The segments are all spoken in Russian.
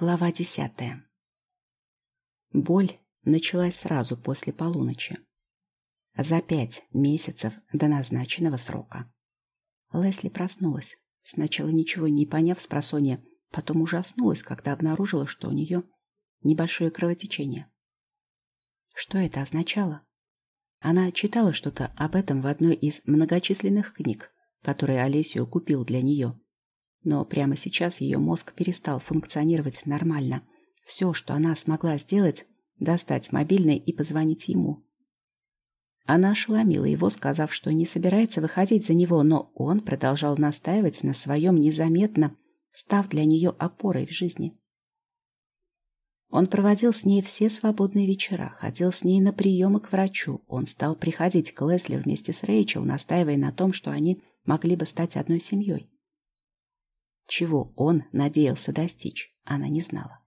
Глава десятая. Боль началась сразу после полуночи. За пять месяцев до назначенного срока. Лесли проснулась. Сначала ничего не поняв с просонья, потом ужаснулась, когда обнаружила, что у нее небольшое кровотечение. Что это означало? Она читала что-то об этом в одной из многочисленных книг, которые Олесю купил для нее. Но прямо сейчас ее мозг перестал функционировать нормально. Все, что она смогла сделать, достать мобильный и позвонить ему. Она ошеломила его, сказав, что не собирается выходить за него, но он продолжал настаивать на своем незаметно, став для нее опорой в жизни. Он проводил с ней все свободные вечера, ходил с ней на приемы к врачу. Он стал приходить к Лесли вместе с Рэйчел, настаивая на том, что они могли бы стать одной семьей. Чего он надеялся достичь, она не знала.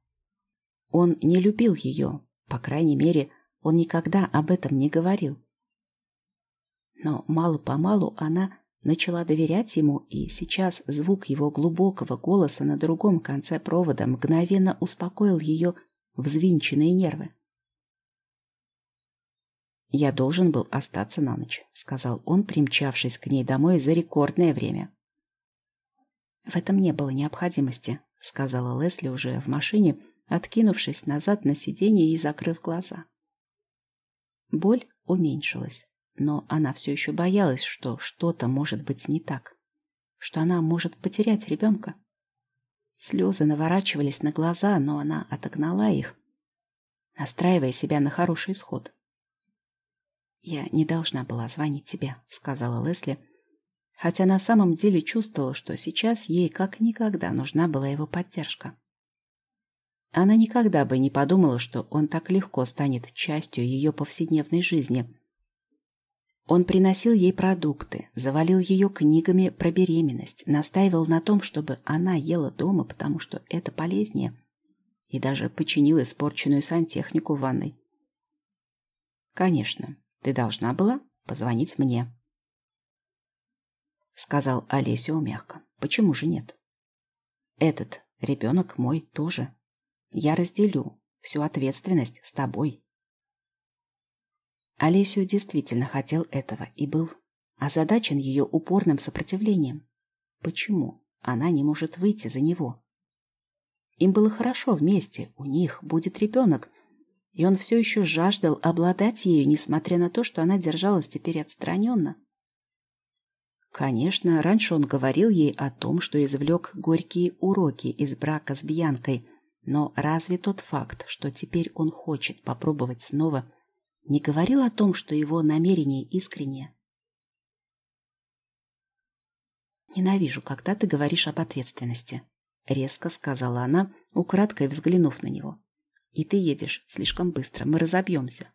Он не любил ее, по крайней мере, он никогда об этом не говорил. Но мало-помалу она начала доверять ему, и сейчас звук его глубокого голоса на другом конце провода мгновенно успокоил ее взвинченные нервы. «Я должен был остаться на ночь», — сказал он, примчавшись к ней домой за рекордное время. В этом не было необходимости, сказала Лесли уже в машине, откинувшись назад на сиденье и закрыв глаза. Боль уменьшилась, но она все еще боялась, что что-то может быть не так, что она может потерять ребенка. Слезы наворачивались на глаза, но она отогнала их, настраивая себя на хороший исход. «Я не должна была звонить тебе», — сказала Лесли, — хотя на самом деле чувствовала, что сейчас ей как никогда нужна была его поддержка. Она никогда бы не подумала, что он так легко станет частью ее повседневной жизни. Он приносил ей продукты, завалил ее книгами про беременность, настаивал на том, чтобы она ела дома, потому что это полезнее, и даже починил испорченную сантехнику в ванной. «Конечно, ты должна была позвонить мне», сказал Олесю мягко. Почему же нет? Этот ребенок мой тоже. Я разделю всю ответственность с тобой. Олесю действительно хотел этого и был озадачен ее упорным сопротивлением. Почему она не может выйти за него? Им было хорошо вместе, у них будет ребенок, и он все еще жаждал обладать ею, несмотря на то, что она держалась теперь отстраненно. Конечно, раньше он говорил ей о том, что извлек горькие уроки из брака с Бьянкой, но разве тот факт, что теперь он хочет попробовать снова, не говорил о том, что его намерение искреннее? «Ненавижу, когда ты говоришь об ответственности», — резко сказала она, украдкой взглянув на него. «И ты едешь слишком быстро, мы разобьемся».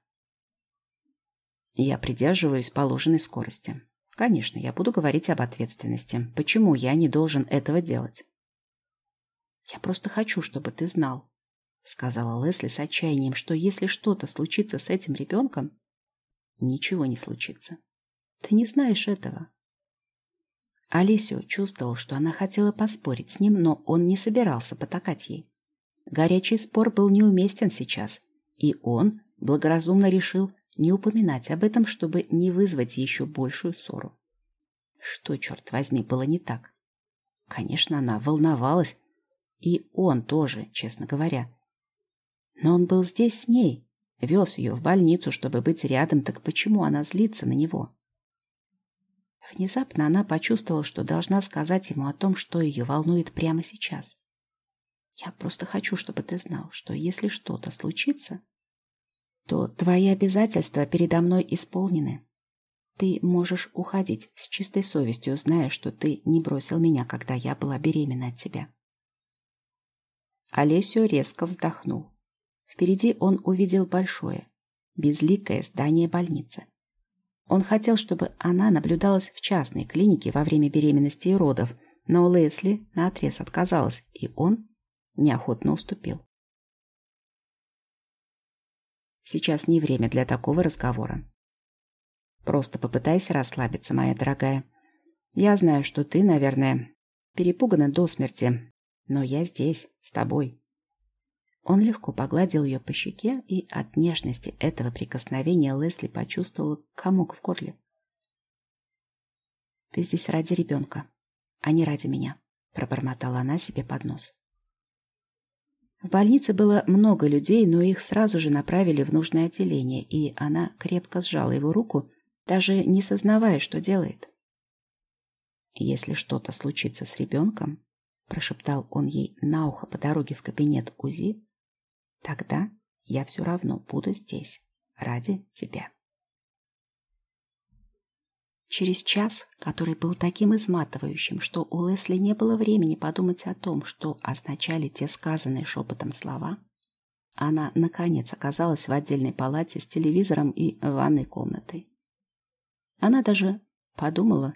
Я придерживаюсь положенной скорости. Конечно, я буду говорить об ответственности. Почему я не должен этого делать? Я просто хочу, чтобы ты знал, сказала Лесли с отчаянием, что если что-то случится с этим ребенком, ничего не случится. Ты не знаешь этого. Олесио чувствовал, что она хотела поспорить с ним, но он не собирался потакать ей. Горячий спор был неуместен сейчас, и он благоразумно решил не упоминать об этом, чтобы не вызвать еще большую ссору. Что, черт возьми, было не так? Конечно, она волновалась, и он тоже, честно говоря. Но он был здесь с ней, вез ее в больницу, чтобы быть рядом, так почему она злится на него? Внезапно она почувствовала, что должна сказать ему о том, что ее волнует прямо сейчас. «Я просто хочу, чтобы ты знал, что если что-то случится, то твои обязательства передо мной исполнены. Ты можешь уходить с чистой совестью, зная, что ты не бросил меня, когда я была беременна от тебя. Олесио резко вздохнул. Впереди он увидел большое, безликое здание больницы. Он хотел, чтобы она наблюдалась в частной клинике во время беременности и родов, но Лесли наотрез отказалась, и он неохотно уступил. Сейчас не время для такого разговора. Просто попытайся расслабиться, моя дорогая. Я знаю, что ты, наверное, перепугана до смерти, но я здесь, с тобой. Он легко погладил ее по щеке, и от нежности этого прикосновения Лесли почувствовала комок в горле. «Ты здесь ради ребенка, а не ради меня», — пробормотала она себе под нос. В больнице было много людей, но их сразу же направили в нужное отделение, и она крепко сжала его руку, даже не сознавая, что делает. «Если что-то случится с ребенком», — прошептал он ей на ухо по дороге в кабинет УЗИ, Тогда я все равно буду здесь ради тебя. Через час, который был таким изматывающим, что у Лесли не было времени подумать о том, что означали те сказанные шепотом слова, она, наконец, оказалась в отдельной палате с телевизором и ванной комнатой. Она даже подумала,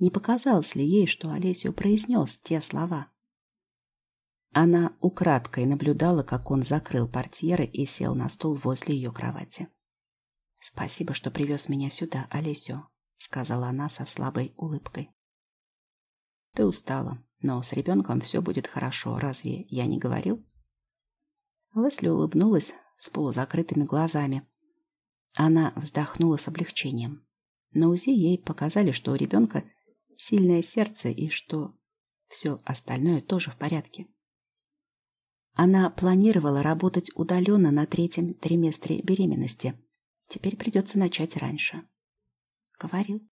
не показалось ли ей, что Олесю произнес те слова. Она украдкой наблюдала, как он закрыл портьеры и сел на стул возле ее кровати. «Спасибо, что привез меня сюда, Олесю», — сказала она со слабой улыбкой. «Ты устала, но с ребенком все будет хорошо, разве я не говорил?» Лесли улыбнулась с полузакрытыми глазами. Она вздохнула с облегчением. На УЗИ ей показали, что у ребенка сильное сердце и что все остальное тоже в порядке. Она планировала работать удаленно на третьем триместре беременности. Теперь придется начать раньше. Говорил.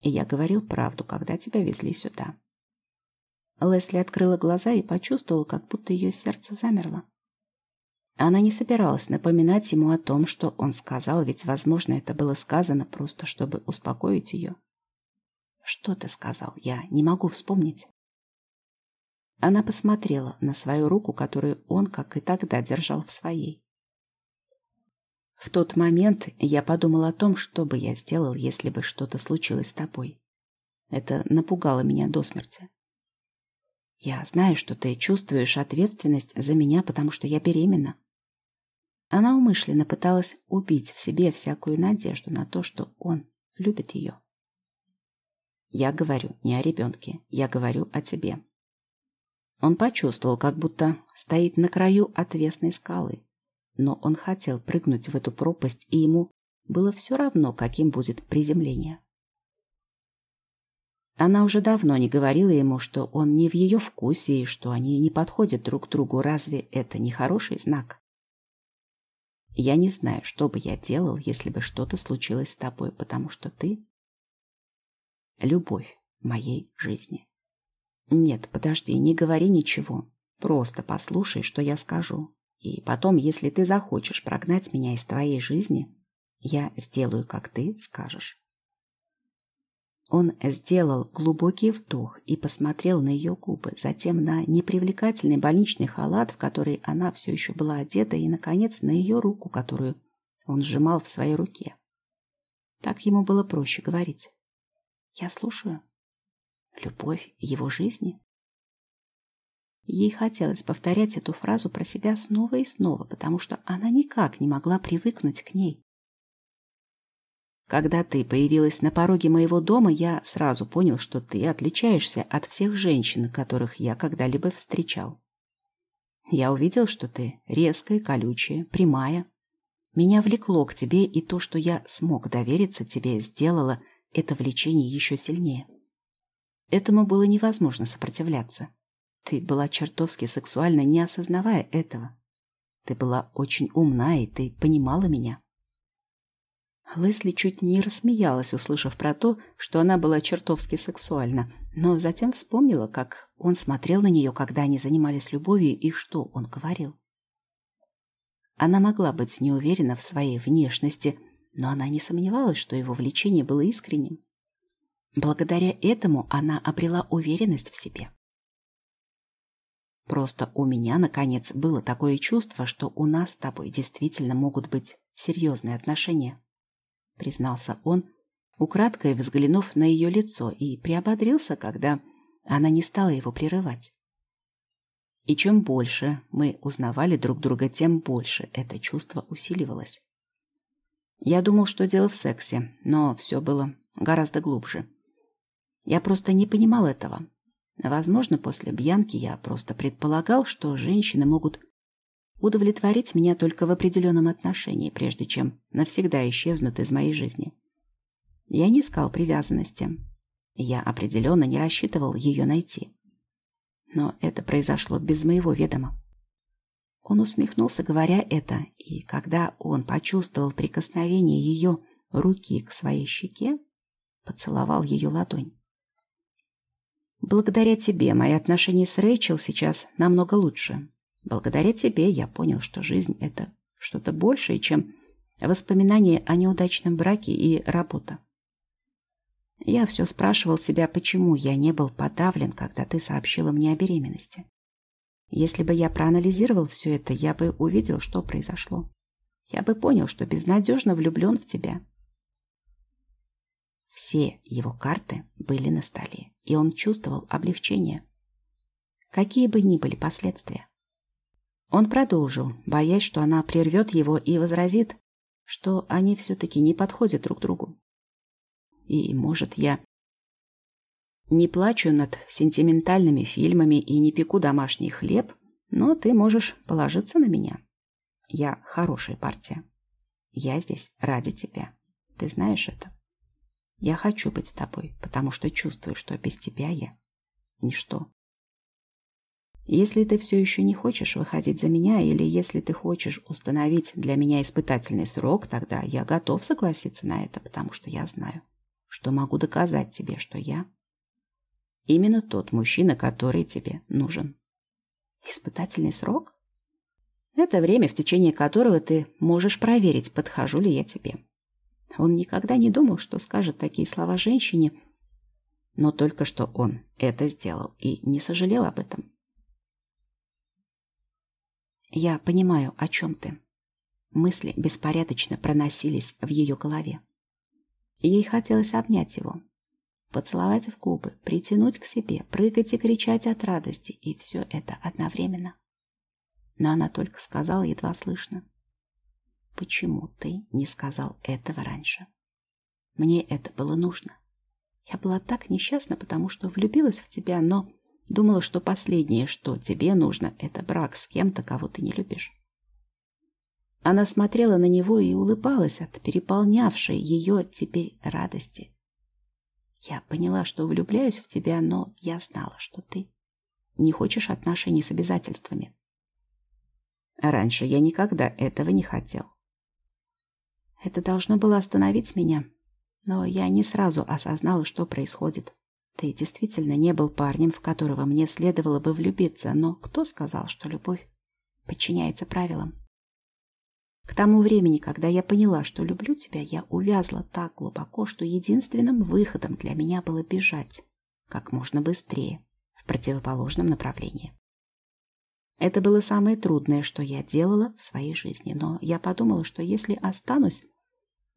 И я говорил правду, когда тебя везли сюда. Лесли открыла глаза и почувствовала, как будто ее сердце замерло. Она не собиралась напоминать ему о том, что он сказал, ведь, возможно, это было сказано просто, чтобы успокоить ее. «Что ты сказал? Я не могу вспомнить». Она посмотрела на свою руку, которую он, как и тогда, держал в своей. В тот момент я подумал о том, что бы я сделал, если бы что-то случилось с тобой. Это напугало меня до смерти. Я знаю, что ты чувствуешь ответственность за меня, потому что я беременна. Она умышленно пыталась убить в себе всякую надежду на то, что он любит ее. Я говорю не о ребенке, я говорю о тебе. Он почувствовал, как будто стоит на краю отвесной скалы. Но он хотел прыгнуть в эту пропасть, и ему было все равно, каким будет приземление. Она уже давно не говорила ему, что он не в ее вкусе и что они не подходят друг другу. Разве это не хороший знак? Я не знаю, что бы я делал, если бы что-то случилось с тобой, потому что ты — любовь моей жизни. Нет, подожди, не говори ничего. Просто послушай, что я скажу. И потом, если ты захочешь прогнать меня из твоей жизни, я сделаю, как ты скажешь. Он сделал глубокий вдох и посмотрел на ее губы, затем на непривлекательный больничный халат, в который она все еще была одета, и, наконец, на ее руку, которую он сжимал в своей руке. Так ему было проще говорить. «Я слушаю» любовь его жизни. Ей хотелось повторять эту фразу про себя снова и снова, потому что она никак не могла привыкнуть к ней. Когда ты появилась на пороге моего дома, я сразу понял, что ты отличаешься от всех женщин, которых я когда-либо встречал. Я увидел, что ты резкая, колючая, прямая. Меня влекло к тебе, и то, что я смог довериться тебе, сделало это влечение еще сильнее. Этому было невозможно сопротивляться. Ты была чертовски сексуальна, не осознавая этого. Ты была очень умна, и ты понимала меня. Лесли чуть не рассмеялась, услышав про то, что она была чертовски сексуальна, но затем вспомнила, как он смотрел на нее, когда они занимались любовью, и что он говорил. Она могла быть не уверена в своей внешности, но она не сомневалась, что его влечение было искренним. Благодаря этому она обрела уверенность в себе. Просто у меня, наконец, было такое чувство, что у нас с тобой действительно могут быть серьезные отношения, признался он, украдкой взглянув на ее лицо, и приободрился, когда она не стала его прерывать. И чем больше мы узнавали друг друга, тем больше это чувство усиливалось. Я думал, что дело в сексе, но все было гораздо глубже. Я просто не понимал этого. Возможно, после Бьянки я просто предполагал, что женщины могут удовлетворить меня только в определенном отношении, прежде чем навсегда исчезнут из моей жизни. Я не искал привязанности. Я определенно не рассчитывал ее найти. Но это произошло без моего ведома. Он усмехнулся, говоря это, и когда он почувствовал прикосновение ее руки к своей щеке, поцеловал ее ладонь. Благодаря тебе мои отношения с Рэйчел сейчас намного лучше. Благодаря тебе я понял, что жизнь — это что-то большее, чем воспоминания о неудачном браке и работа. Я все спрашивал себя, почему я не был подавлен, когда ты сообщила мне о беременности. Если бы я проанализировал все это, я бы увидел, что произошло. Я бы понял, что безнадежно влюблен в тебя. Все его карты были на столе, и он чувствовал облегчение. Какие бы ни были последствия. Он продолжил, боясь, что она прервет его и возразит, что они все-таки не подходят друг другу. И, может, я не плачу над сентиментальными фильмами и не пеку домашний хлеб, но ты можешь положиться на меня. Я хорошая партия. Я здесь ради тебя. Ты знаешь это? Я хочу быть с тобой, потому что чувствую, что без тебя я ничто. Если ты все еще не хочешь выходить за меня, или если ты хочешь установить для меня испытательный срок, тогда я готов согласиться на это, потому что я знаю, что могу доказать тебе, что я именно тот мужчина, который тебе нужен. Испытательный срок? Это время, в течение которого ты можешь проверить, подхожу ли я тебе. Он никогда не думал, что скажет такие слова женщине, но только что он это сделал и не сожалел об этом. «Я понимаю, о чем ты». Мысли беспорядочно проносились в ее голове. Ей хотелось обнять его, поцеловать в губы, притянуть к себе, прыгать и кричать от радости, и все это одновременно. Но она только сказала едва слышно. Почему ты не сказал этого раньше? Мне это было нужно. Я была так несчастна, потому что влюбилась в тебя, но думала, что последнее, что тебе нужно, это брак с кем-то, кого ты не любишь. Она смотрела на него и улыбалась от переполнявшей ее теперь радости. Я поняла, что влюбляюсь в тебя, но я знала, что ты не хочешь отношений с обязательствами. Раньше я никогда этого не хотел. Это должно было остановить меня. Но я не сразу осознала, что происходит. Ты действительно не был парнем, в которого мне следовало бы влюбиться, но кто сказал, что любовь подчиняется правилам? К тому времени, когда я поняла, что люблю тебя, я увязла так глубоко, что единственным выходом для меня было бежать как можно быстрее в противоположном направлении. Это было самое трудное, что я делала в своей жизни, но я подумала, что если останусь,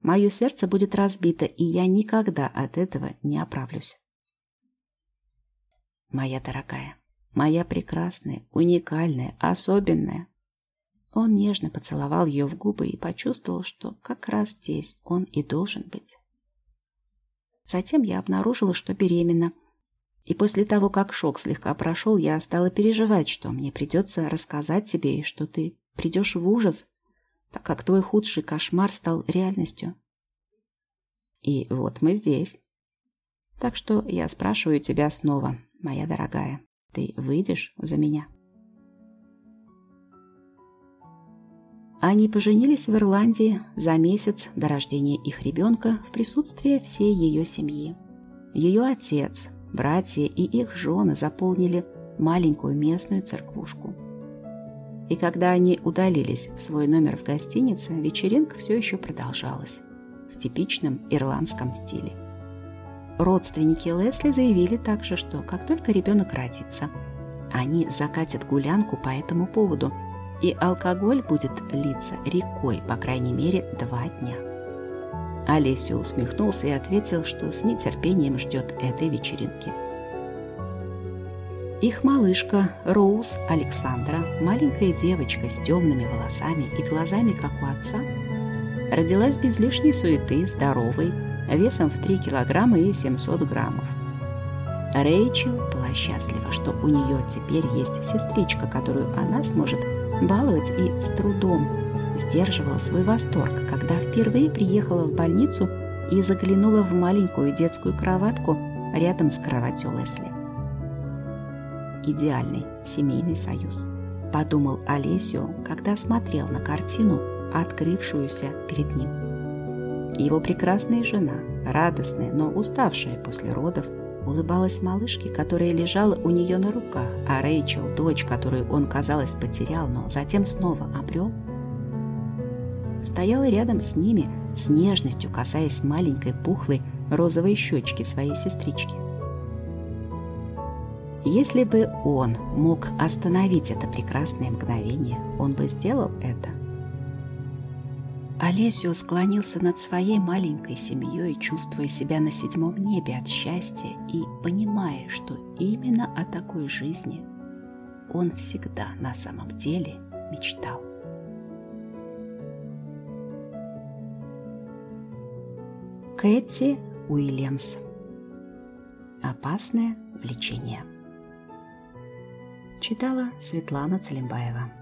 мое сердце будет разбито, и я никогда от этого не оправлюсь. Моя дорогая, моя прекрасная, уникальная, особенная. Он нежно поцеловал ее в губы и почувствовал, что как раз здесь он и должен быть. Затем я обнаружила, что беременна, и после того, как шок слегка прошел, я стала переживать, что мне придется рассказать тебе, и что ты придешь в ужас, так как твой худший кошмар стал реальностью. И вот мы здесь. Так что я спрашиваю тебя снова, моя дорогая, ты выйдешь за меня? Они поженились в Ирландии за месяц до рождения их ребенка в присутствии всей ее семьи. Ее отец, Братья и их жены заполнили маленькую местную церквушку. И когда они удалились в свой номер в гостинице, вечеринка все еще продолжалась в типичном ирландском стиле. Родственники Лесли заявили также, что как только ребенок родится, они закатят гулянку по этому поводу, и алкоголь будет литься рекой, по крайней мере, два дня. Олесю усмехнулся и ответил, что с нетерпением ждет этой вечеринки. Их малышка Роуз Александра, маленькая девочка с темными волосами и глазами, как у отца, родилась без лишней суеты, здоровой, весом в 3 килограмма и 700 граммов. Рэйчел была счастлива, что у нее теперь есть сестричка, которую она сможет баловать и с трудом сдерживала свой восторг, когда впервые приехала в больницу и заглянула в маленькую детскую кроватку рядом с кроватью Лесли. Идеальный семейный союз, подумал Олесио, когда смотрел на картину, открывшуюся перед ним. Его прекрасная жена, радостная, но уставшая после родов, улыбалась малышке, которая лежала у нее на руках, а Рэйчел, дочь, которую он, казалось, потерял, но затем снова обрел, стояла рядом с ними, с нежностью касаясь маленькой пухлой розовой щечки своей сестрички. Если бы он мог остановить это прекрасное мгновение, он бы сделал это. Олесио склонился над своей маленькой семьей, чувствуя себя на седьмом небе от счастья и понимая, что именно о такой жизни он всегда на самом деле мечтал. Кэти Уильямс. Опасное влечение. Читала Светлана Целимбаева